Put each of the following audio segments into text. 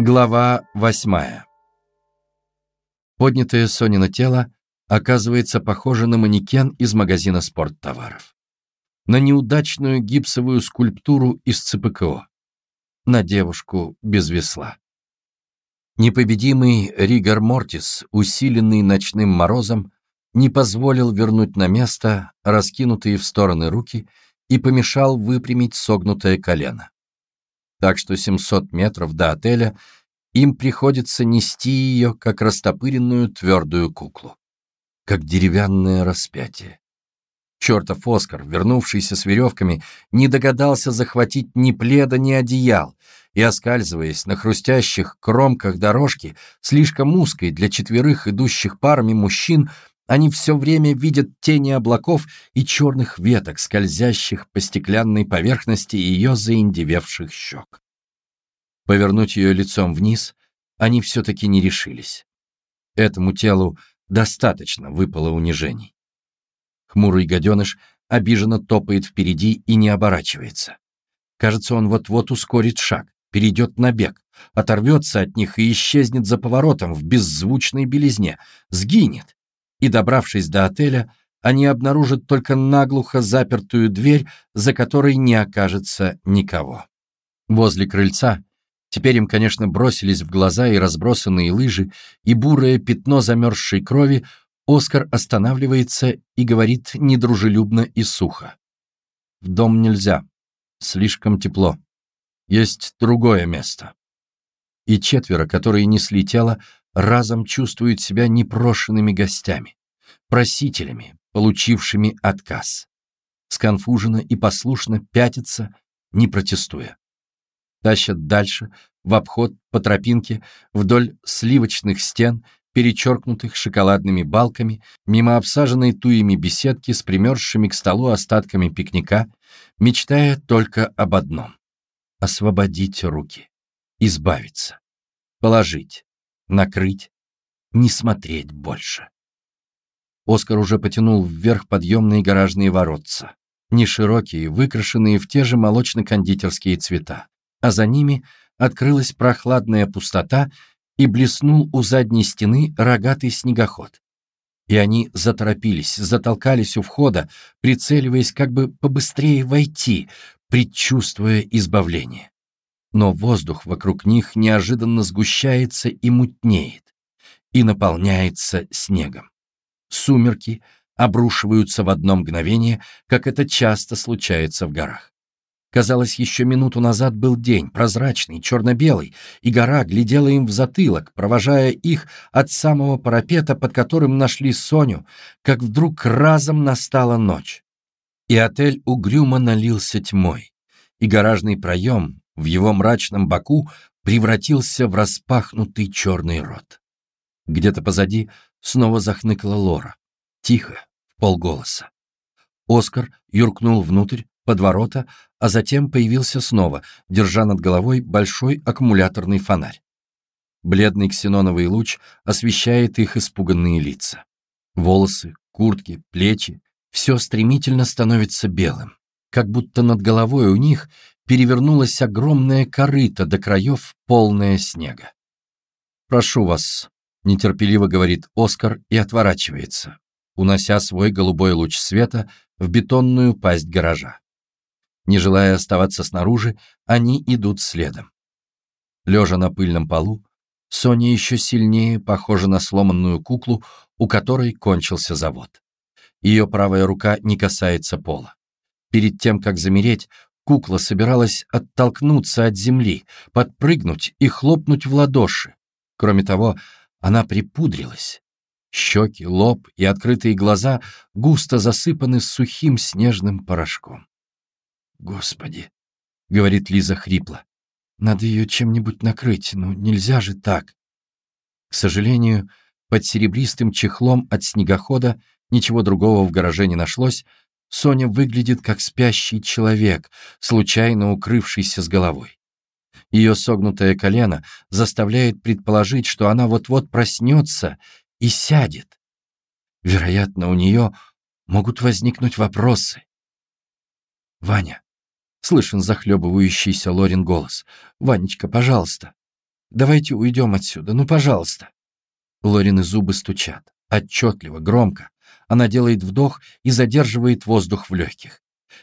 Глава восьмая. Поднятое Сонино тело оказывается похоже на манекен из магазина спорттоваров. На неудачную гипсовую скульптуру из ЦПКО. На девушку без весла. Непобедимый Ригар Мортис, усиленный ночным морозом, не позволил вернуть на место раскинутые в стороны руки и помешал выпрямить согнутое колено так что 700 метров до отеля им приходится нести ее, как растопыренную твердую куклу, как деревянное распятие. Чертов Оскар, вернувшийся с веревками, не догадался захватить ни пледа, ни одеял, и, оскальзываясь на хрустящих кромках дорожки, слишком узкой для четверых идущих парами мужчин, они все время видят тени облаков и черных веток, скользящих по стеклянной поверхности ее заиндевевших щек. Повернуть ее лицом вниз они все-таки не решились. Этому телу достаточно выпало унижений. Хмурый гаденыш обиженно топает впереди и не оборачивается. Кажется, он вот-вот ускорит шаг, перейдет на бег, оторвется от них и исчезнет за поворотом в беззвучной белизне, сгинет и, добравшись до отеля, они обнаружат только наглухо запертую дверь, за которой не окажется никого. Возле крыльца теперь им, конечно, бросились в глаза и разбросанные лыжи, и бурое пятно замерзшей крови, Оскар останавливается и говорит недружелюбно и сухо. «В дом нельзя. Слишком тепло. Есть другое место». И четверо, которые несли тело, разом чувствуют себя непрошенными гостями, просителями, получившими отказ. Сконфуженно и послушно пятятся, не протестуя. Тащат дальше, в обход, по тропинке, вдоль сливочных стен, перечеркнутых шоколадными балками, мимо обсаженной туями беседки с примерзшими к столу остатками пикника, мечтая только об одном — освободить руки, избавиться, положить, накрыть, не смотреть больше. Оскар уже потянул вверх подъемные гаражные воротца, неширокие, выкрашенные в те же молочно-кондитерские цвета, а за ними открылась прохладная пустота и блеснул у задней стены рогатый снегоход. И они заторопились, затолкались у входа, прицеливаясь как бы побыстрее войти, предчувствуя избавление но воздух вокруг них неожиданно сгущается и мутнеет, и наполняется снегом. Сумерки обрушиваются в одно мгновение, как это часто случается в горах. Казалось, еще минуту назад был день, прозрачный, черно-белый, и гора глядела им в затылок, провожая их от самого парапета, под которым нашли Соню, как вдруг разом настала ночь. И отель угрюмо налился тьмой, и гаражный проем, в его мрачном боку превратился в распахнутый черный рот. Где-то позади снова захныкала Лора. Тихо, в полголоса. Оскар юркнул внутрь, под ворота, а затем появился снова, держа над головой большой аккумуляторный фонарь. Бледный ксеноновый луч освещает их испуганные лица. Волосы, куртки, плечи — все стремительно становится белым, как будто над головой у них перевернулась огромная корыта до краев, полная снега. «Прошу вас», — нетерпеливо говорит Оскар и отворачивается, унося свой голубой луч света в бетонную пасть гаража. Не желая оставаться снаружи, они идут следом. Лежа на пыльном полу, Соня еще сильнее похожа на сломанную куклу, у которой кончился завод. Ее правая рука не касается пола. Перед тем, как замереть, Кукла собиралась оттолкнуться от земли, подпрыгнуть и хлопнуть в ладоши. Кроме того, она припудрилась. Щеки, лоб и открытые глаза густо засыпаны сухим снежным порошком. «Господи!» — говорит Лиза хрипло. «Надо ее чем-нибудь накрыть, но нельзя же так!» К сожалению, под серебристым чехлом от снегохода ничего другого в гараже не нашлось, Соня выглядит как спящий человек, случайно укрывшийся с головой. Ее согнутое колено заставляет предположить, что она вот-вот проснется и сядет. Вероятно, у нее могут возникнуть вопросы. «Ваня», — слышен захлебывающийся Лорин голос, — «Ванечка, пожалуйста». Давайте уйдем отсюда, ну, пожалуйста. Лорины зубы стучат. Отчетливо, громко. Она делает вдох и задерживает воздух в легких.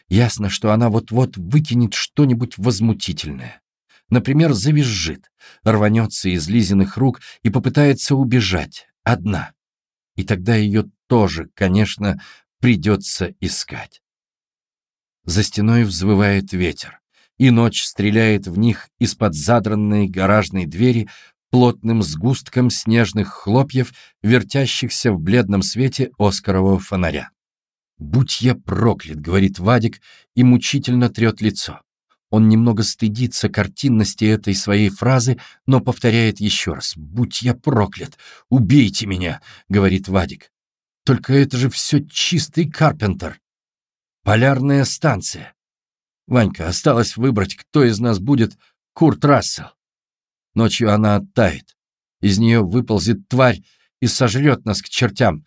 Ясно, что она вот-вот выкинет что-нибудь возмутительное. Например, завизжит, рванется из Лизиных рук и попытается убежать, одна. И тогда ее тоже, конечно, придется искать. За стеной взвывает ветер, и ночь стреляет в них из-под задранной гаражной двери плотным сгустком снежных хлопьев, вертящихся в бледном свете оскарового фонаря. «Будь я проклят», — говорит Вадик и мучительно трет лицо. Он немного стыдится картинности этой своей фразы, но повторяет еще раз. «Будь я проклят! Убейте меня!» — говорит Вадик. «Только это же все чистый Карпентер. Полярная станция. Ванька, осталось выбрать, кто из нас будет Курт Рассел. Ночью она оттает. Из нее выползет тварь и сожрет нас к чертям.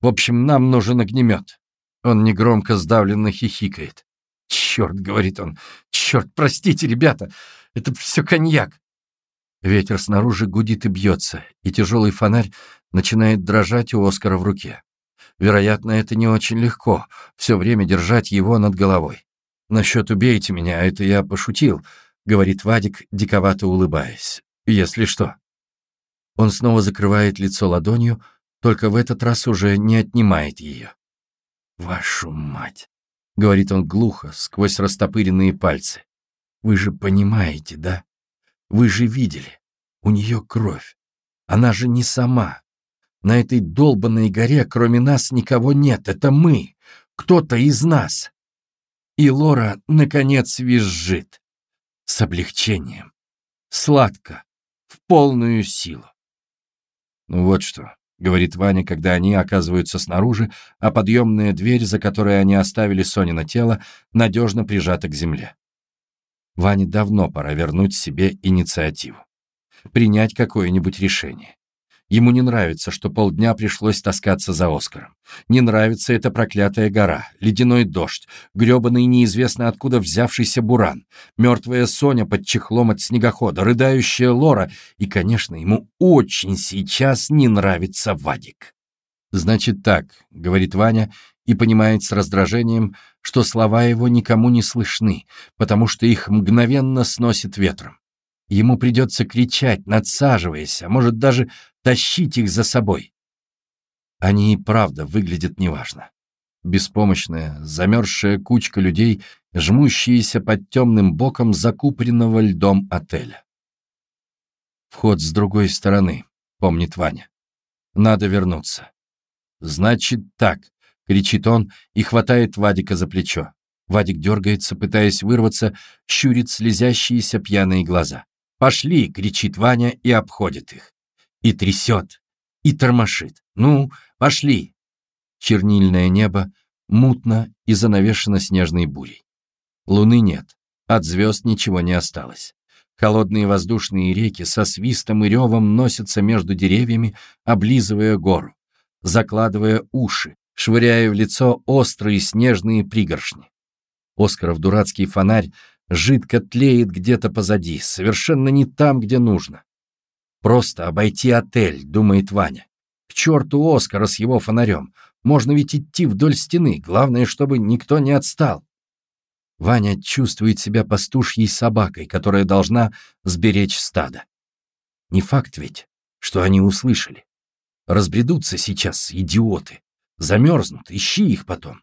В общем, нам нужен огнемет. Он негромко сдавленно хихикает. «Черт», — говорит он, — «черт, простите, ребята, это все коньяк». Ветер снаружи гудит и бьется, и тяжелый фонарь начинает дрожать у Оскара в руке. Вероятно, это не очень легко, все время держать его над головой. «Насчет убейте меня, это я пошутил», — говорит Вадик, диковато улыбаясь. «Если что». Он снова закрывает лицо ладонью, только в этот раз уже не отнимает ее. «Вашу мать!» — говорит он глухо, сквозь растопыренные пальцы. «Вы же понимаете, да? Вы же видели. У нее кровь. Она же не сама. На этой долбанной горе кроме нас никого нет. Это мы. Кто-то из нас. И Лора, наконец, визжит. С облегчением. Сладко. В полную силу. Ну вот что, говорит Ваня, когда они оказываются снаружи, а подъемная дверь, за которой они оставили Сонина тело, надежно прижата к земле. Ване давно пора вернуть себе инициативу. Принять какое-нибудь решение. Ему не нравится, что полдня пришлось таскаться за Оскаром. Не нравится эта проклятая гора, ледяной дождь, грёбаный неизвестно откуда взявшийся буран, мертвая Соня под чехлом от снегохода, рыдающая Лора, и, конечно, ему очень сейчас не нравится Вадик. «Значит так», — говорит Ваня, и понимает с раздражением, что слова его никому не слышны, потому что их мгновенно сносит ветром. Ему придется кричать, надсаживаясь, а может даже тащить их за собой. Они и правда выглядят неважно. Беспомощная, замерзшая кучка людей, жмущиеся под темным боком закупоренного льдом отеля. Вход с другой стороны, помнит Ваня. Надо вернуться. Значит так, кричит он и хватает Вадика за плечо. Вадик дергается, пытаясь вырваться, щурит слезящиеся пьяные глаза. «Пошли!» — кричит Ваня и обходит их. И трясет, и тормошит. «Ну, пошли!» Чернильное небо мутно и занавешено снежной бурей. Луны нет, от звезд ничего не осталось. Холодные воздушные реки со свистом и ревом носятся между деревьями, облизывая гору, закладывая уши, швыряя в лицо острые снежные пригоршни. Оскаров дурацкий фонарь жидко тлеет где-то позади, совершенно не там, где нужно. Просто обойти отель, думает Ваня. К черту Оскара с его фонарем. Можно ведь идти вдоль стены, главное, чтобы никто не отстал. Ваня чувствует себя пастушьей собакой, которая должна сберечь стадо. Не факт ведь, что они услышали. Разбредутся сейчас, идиоты. Замерзнут, ищи их потом.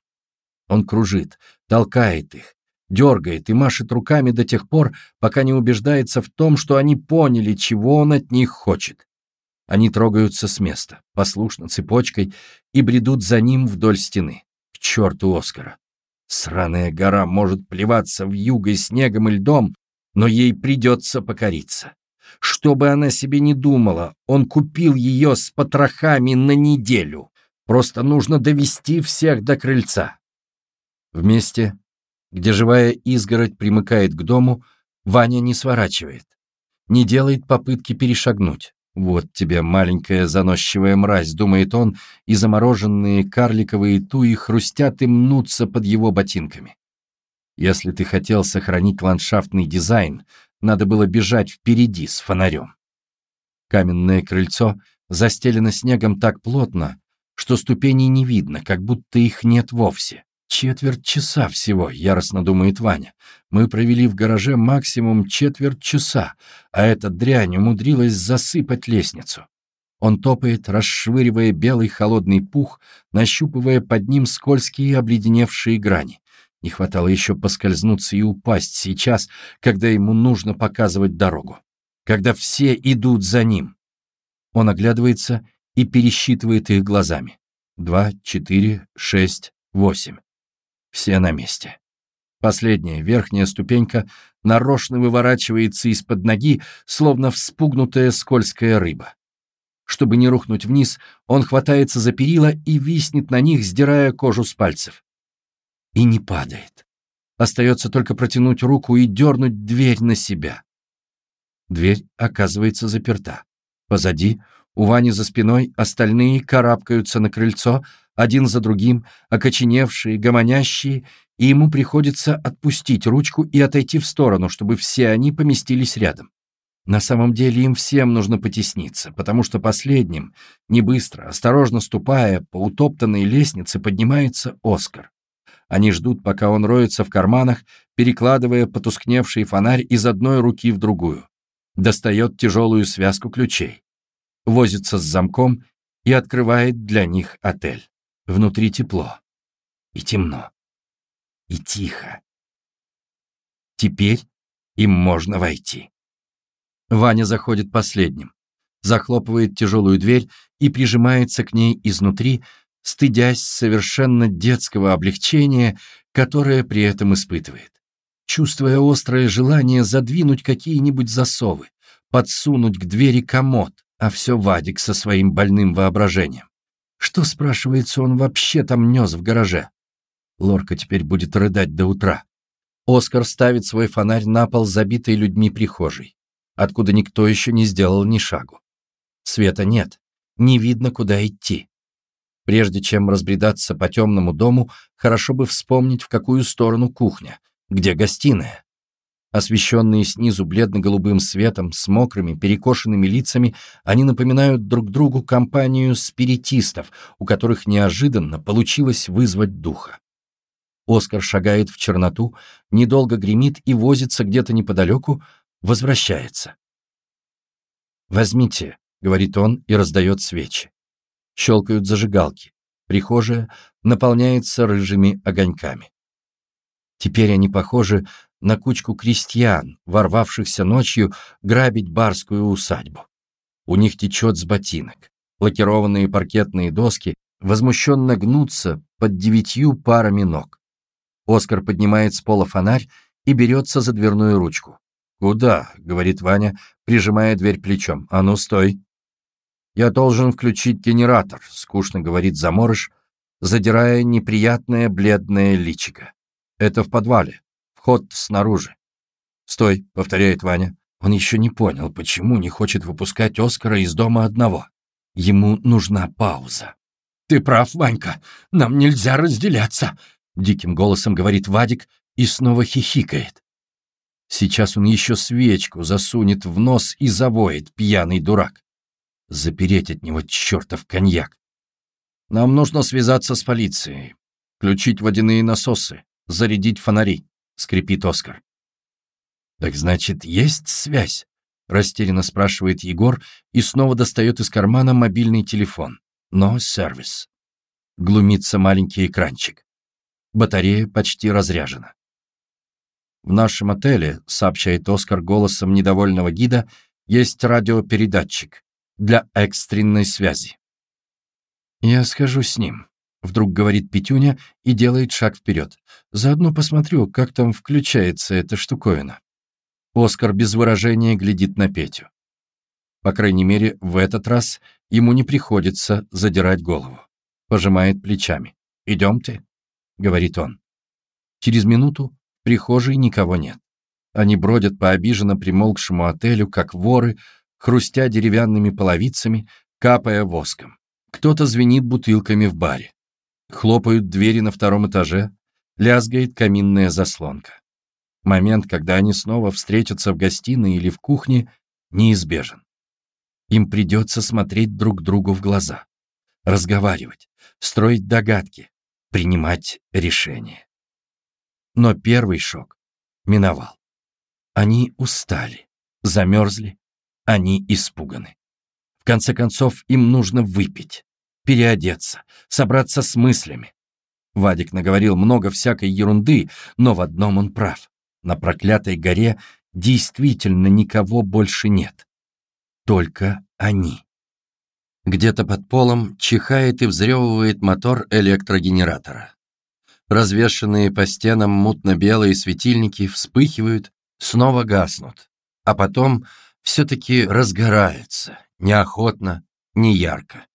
Он кружит, толкает их, дергает и машет руками до тех пор, пока не убеждается в том, что они поняли, чего он от них хочет. Они трогаются с места, послушно цепочкой, и бредут за ним вдоль стены. К черту Оскара. Сраная гора может плеваться в юго снегом и льдом, но ей придется покориться. Что бы она себе не думала, он купил ее с потрохами на неделю. Просто нужно довести всех до крыльца. Вместе где живая изгородь примыкает к дому, Ваня не сворачивает, не делает попытки перешагнуть. Вот тебе маленькая заносчивая мразь, думает он, и замороженные карликовые туи хрустят и мнутся под его ботинками. Если ты хотел сохранить ландшафтный дизайн, Надо было бежать впереди с фонарем. Каменное крыльцо застелено снегом так плотно, что ступеней не видно, как будто их нет вовсе. Четверть часа всего, яростно думает Ваня. Мы провели в гараже максимум четверть часа, а эта дрянь умудрилась засыпать лестницу. Он топает, расшвыривая белый холодный пух, нащупывая под ним скользкие обледеневшие грани. Не хватало еще поскользнуться и упасть сейчас, когда ему нужно показывать дорогу. Когда все идут за ним. Он оглядывается и пересчитывает их глазами. Два, четыре, шесть, восемь. Все на месте. Последняя, верхняя ступенька нарочно выворачивается из-под ноги, словно вспугнутая скользкая рыба. Чтобы не рухнуть вниз, он хватается за перила и виснет на них, сдирая кожу с пальцев. И не падает. Остается только протянуть руку и дернуть дверь на себя. Дверь оказывается заперта. Позади у Вани за спиной остальные карабкаются на крыльцо, один за другим, окоченевшие, гомонящие, и ему приходится отпустить ручку и отойти в сторону, чтобы все они поместились рядом. На самом деле им всем нужно потесниться, потому что последним, не быстро, осторожно ступая по утоптанной лестнице, поднимается Оскар. Они ждут, пока он роется в карманах, перекладывая потускневший фонарь из одной руки в другую. Достает тяжелую связку ключей возится с замком и открывает для них отель. Внутри тепло и темно и тихо. Теперь им можно войти. Ваня заходит последним, захлопывает тяжелую дверь и прижимается к ней изнутри, стыдясь совершенно детского облегчения, которое при этом испытывает. Чувствуя острое желание задвинуть какие-нибудь засовы, подсунуть к двери комод, а все Вадик со своим больным воображением. Что, спрашивается, он вообще там нес в гараже? Лорка теперь будет рыдать до утра. Оскар ставит свой фонарь на пол забитой людьми прихожей, откуда никто еще не сделал ни шагу. Света нет, не видно, куда идти. Прежде чем разбредаться по темному дому, хорошо бы вспомнить, в какую сторону кухня, где гостиная. Освещенные снизу бледно-голубым светом, с мокрыми, перекошенными лицами, они напоминают друг другу компанию спиритистов, у которых неожиданно получилось вызвать духа. Оскар шагает в черноту, недолго гремит и возится где-то неподалеку, возвращается. «Возьмите», — говорит он и раздает свечи. Щелкают зажигалки. Прихожая наполняется рыжими огоньками. Теперь они похожи на кучку крестьян, ворвавшихся ночью грабить барскую усадьбу. У них течет с ботинок. Лакированные паркетные доски возмущенно гнутся под девятью парами ног. Оскар поднимает с пола фонарь и берется за дверную ручку. «Куда?» — говорит Ваня, прижимая дверь плечом. «А ну, стой!» «Я должен включить генератор», — скучно говорит заморыш, задирая неприятное бледное личико. «Это в подвале. Ход снаружи. «Стой», — повторяет Ваня. Он еще не понял, почему не хочет выпускать Оскара из дома одного. Ему нужна пауза. «Ты прав, Ванька, нам нельзя разделяться», — диким голосом говорит Вадик и снова хихикает. Сейчас он еще свечку засунет в нос и завоет, пьяный дурак. Запереть от него чертов коньяк. Нам нужно связаться с полицией, включить водяные насосы, зарядить фонари. — скрипит Оскар. «Так значит, есть связь?» — растерянно спрашивает Егор и снова достает из кармана мобильный телефон. Но сервис. Глумится маленький экранчик. Батарея почти разряжена. «В нашем отеле», — сообщает Оскар голосом недовольного гида, «есть радиопередатчик для экстренной связи». «Я схожу с ним», Вдруг говорит Петюня и делает шаг вперед. Заодно посмотрю, как там включается эта штуковина. Оскар без выражения глядит на Петю. По крайней мере, в этот раз ему не приходится задирать голову. Пожимает плечами. «Идемте», — говорит он. Через минуту в прихожей никого нет. Они бродят по обиженно примолкшему отелю, как воры, хрустя деревянными половицами, капая воском. Кто-то звенит бутылками в баре. Хлопают двери на втором этаже, лязгает каминная заслонка. Момент, когда они снова встретятся в гостиной или в кухне, неизбежен. Им придется смотреть друг другу в глаза, разговаривать, строить догадки, принимать решения. Но первый шок миновал. Они устали, замерзли, они испуганы. В конце концов, им нужно выпить, переодеться, собраться с мыслями. Вадик наговорил много всякой ерунды, но в одном он прав. На проклятой горе действительно никого больше нет. Только они. Где-то под полом чихает и взрёвывает мотор электрогенератора. Развешенные по стенам мутно-белые светильники вспыхивают, снова гаснут, а потом все-таки разгораются, неохотно, неярко.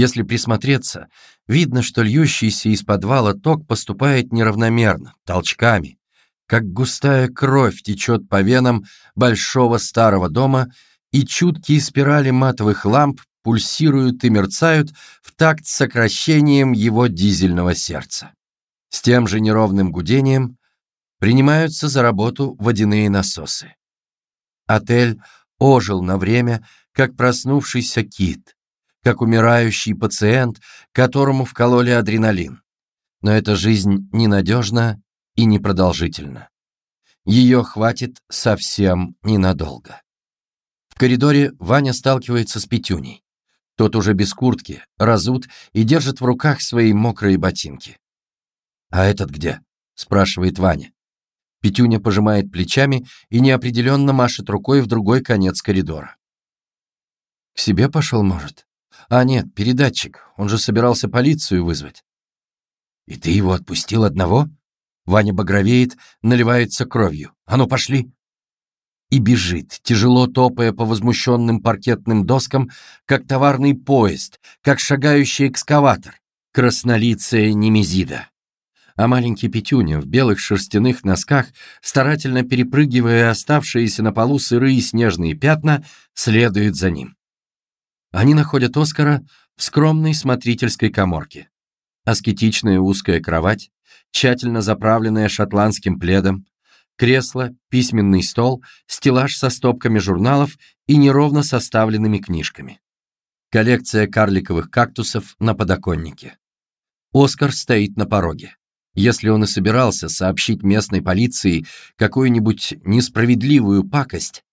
Если присмотреться, видно, что льющийся из подвала ток поступает неравномерно, толчками, как густая кровь течет по венам большого старого дома, и чуткие спирали матовых ламп пульсируют и мерцают в такт сокращением его дизельного сердца. С тем же неровным гудением принимаются за работу водяные насосы. Отель ожил на время, как проснувшийся кит, как умирающий пациент, которому вкололи адреналин. Но эта жизнь ненадежна и непродолжительна. Ее хватит совсем ненадолго. В коридоре Ваня сталкивается с Петюней. Тот уже без куртки, разут и держит в руках свои мокрые ботинки. «А этот где?» — спрашивает Ваня. Петюня пожимает плечами и неопределенно машет рукой в другой конец коридора. «К себе пошел, может?» «А нет, передатчик, он же собирался полицию вызвать». «И ты его отпустил одного?» Ваня багровеет, наливается кровью. «А ну, пошли!» И бежит, тяжело топая по возмущенным паркетным доскам, как товарный поезд, как шагающий экскаватор, краснолицая Немезида а маленький Петюня в белых шерстяных носках, старательно перепрыгивая оставшиеся на полу сырые снежные пятна, следует за ним. Они находят Оскара в скромной смотрительской коморке. Аскетичная узкая кровать, тщательно заправленная шотландским пледом, кресло, письменный стол, стеллаж со стопками журналов и неровно составленными книжками. Коллекция карликовых кактусов на подоконнике. Оскар стоит на пороге. Если он и собирался сообщить местной полиции какую-нибудь несправедливую пакость,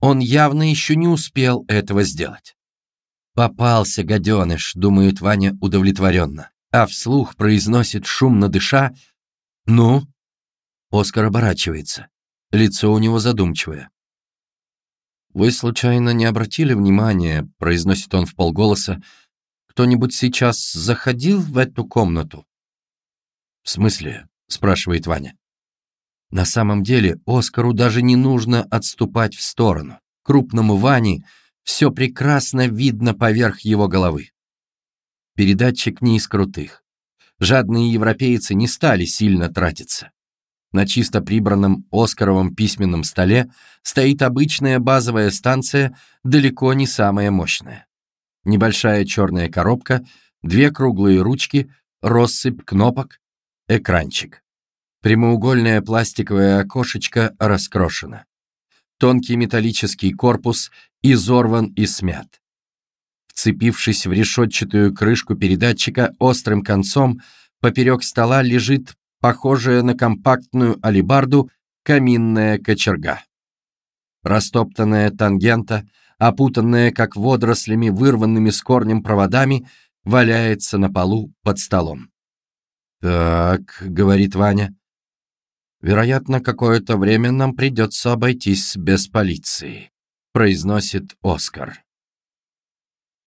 он явно еще не успел этого сделать. «Попался, гаденыш», — думает Ваня удовлетворенно, а вслух произносит шумно дыша «Ну?» Оскар оборачивается. Лицо у него задумчивое. «Вы, случайно, не обратили внимания?» — произносит он в полголоса. «Кто-нибудь сейчас заходил в эту комнату?» «В смысле?» — спрашивает Ваня. На самом деле Оскару даже не нужно отступать в сторону. Крупному Ване все прекрасно видно поверх его головы. Передатчик не из крутых. Жадные европейцы не стали сильно тратиться. На чисто прибранном Оскаровом письменном столе стоит обычная базовая станция, далеко не самая мощная. Небольшая черная коробка, две круглые ручки, россыпь кнопок, Экранчик. Прямоугольное пластиковое окошечко раскрошено. Тонкий металлический корпус изорван и смят. Вцепившись в решетчатую крышку передатчика острым концом, поперек стола лежит похожая на компактную алибарду каминная кочерга. Растоптанная тангента, опутанная как водорослями, вырванными с корнем проводами, валяется на полу под столом. «Так», — говорит Ваня, — «вероятно, какое-то время нам придется обойтись без полиции», — произносит Оскар.